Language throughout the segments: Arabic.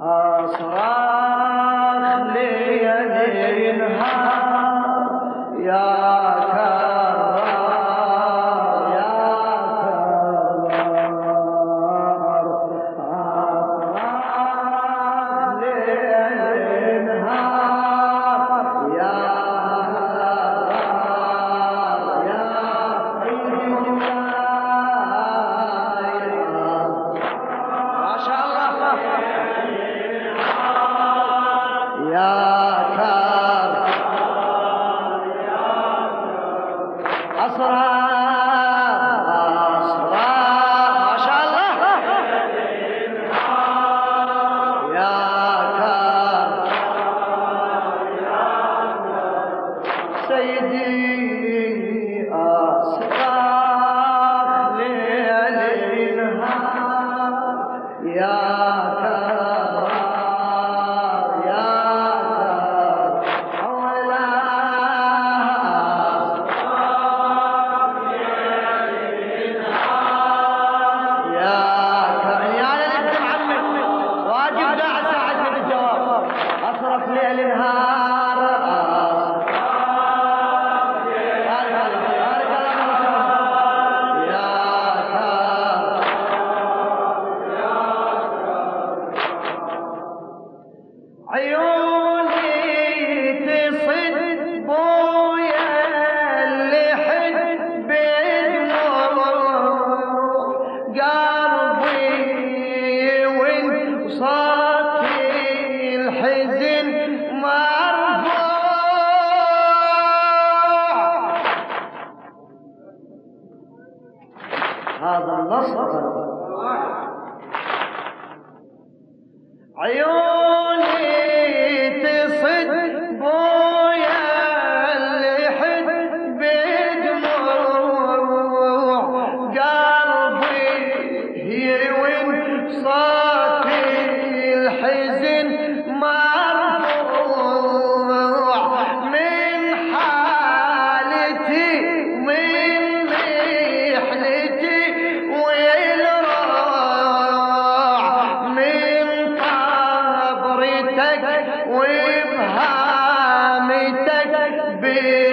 Eee! الْمُبِينِ وصار me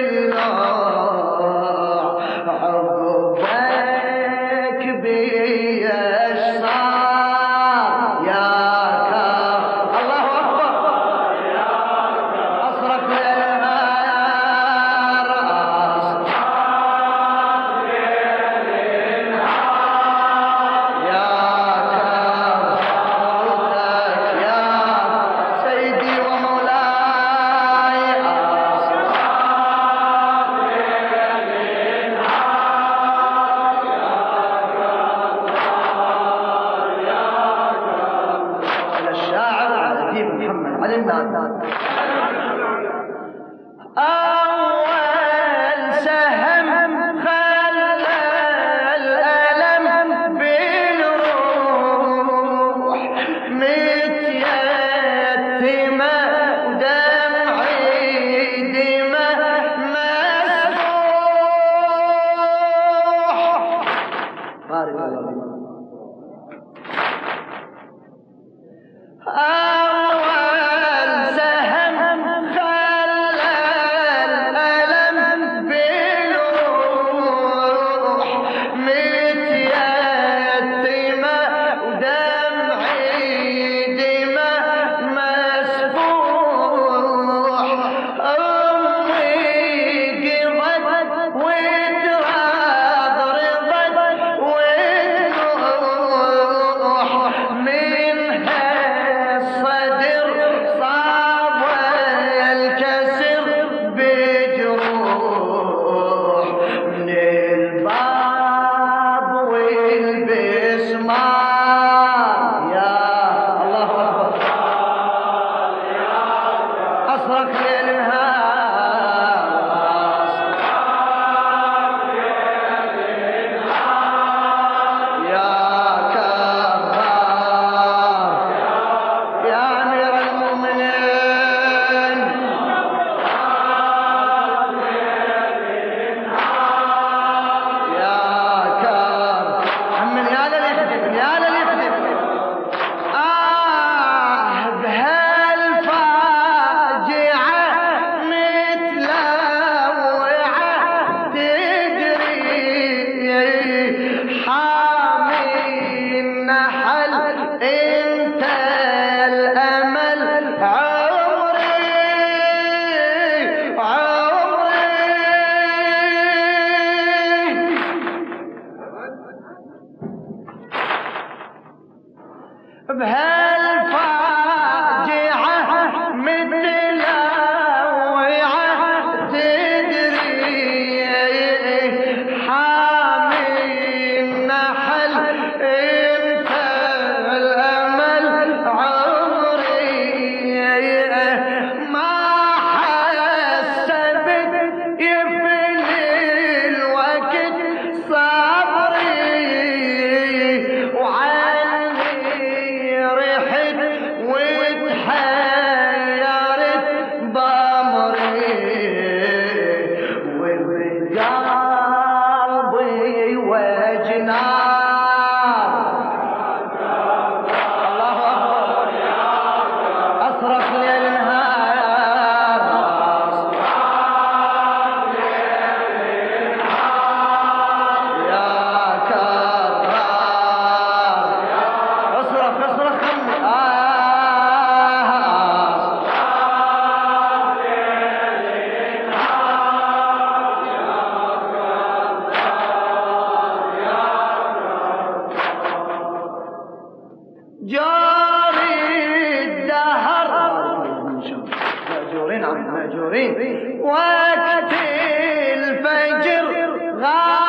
مهجورين عن مهجورين وقت الفجر غاب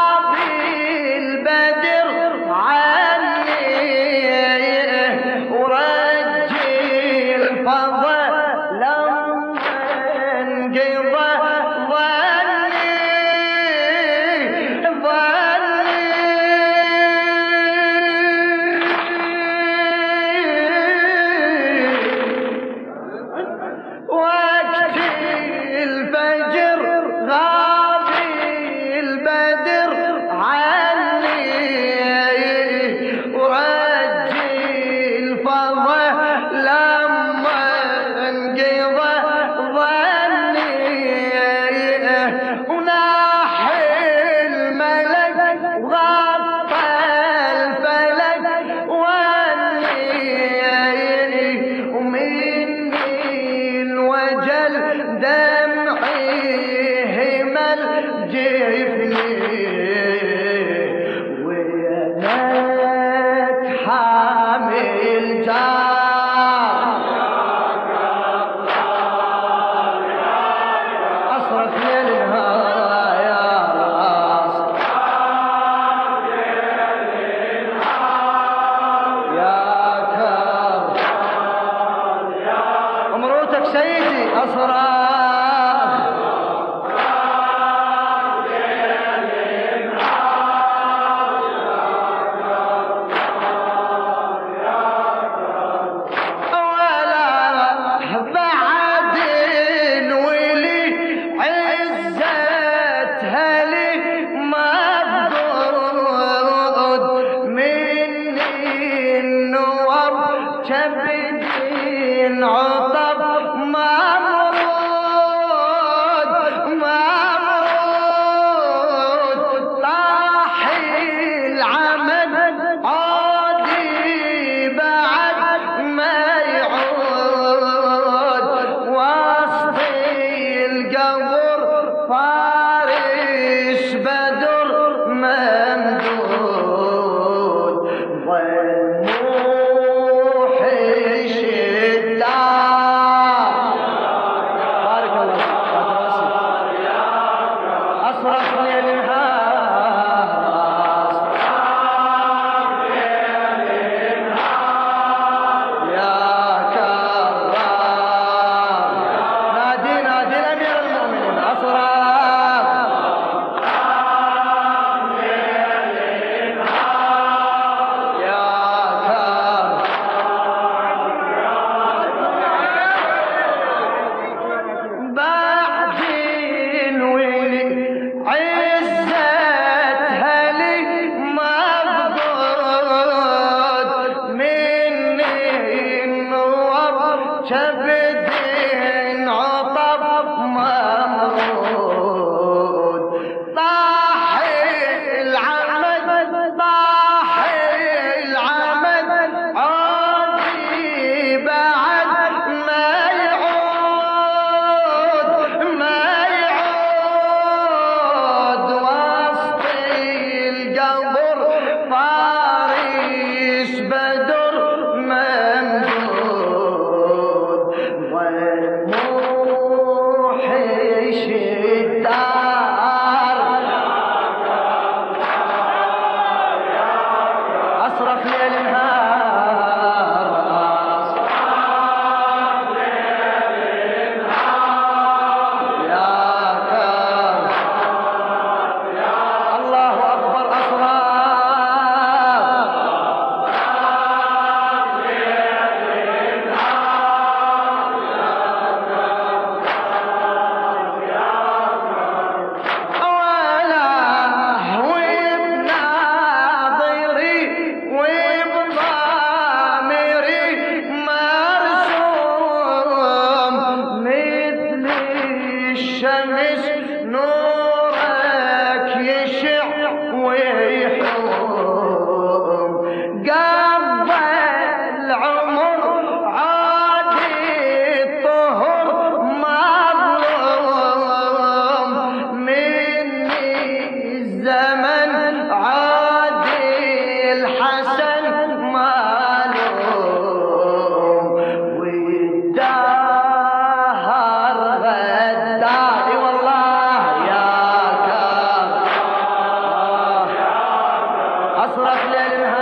صراط الله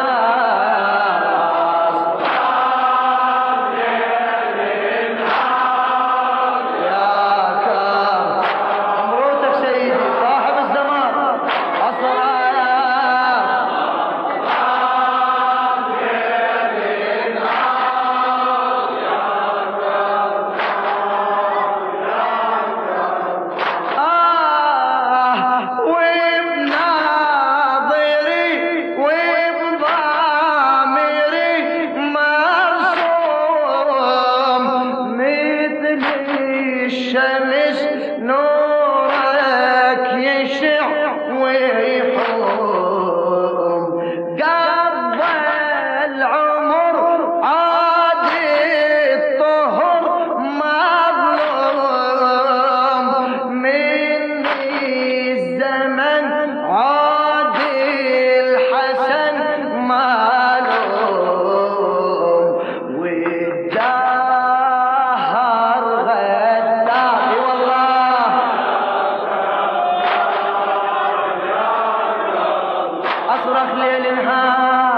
ليل نهار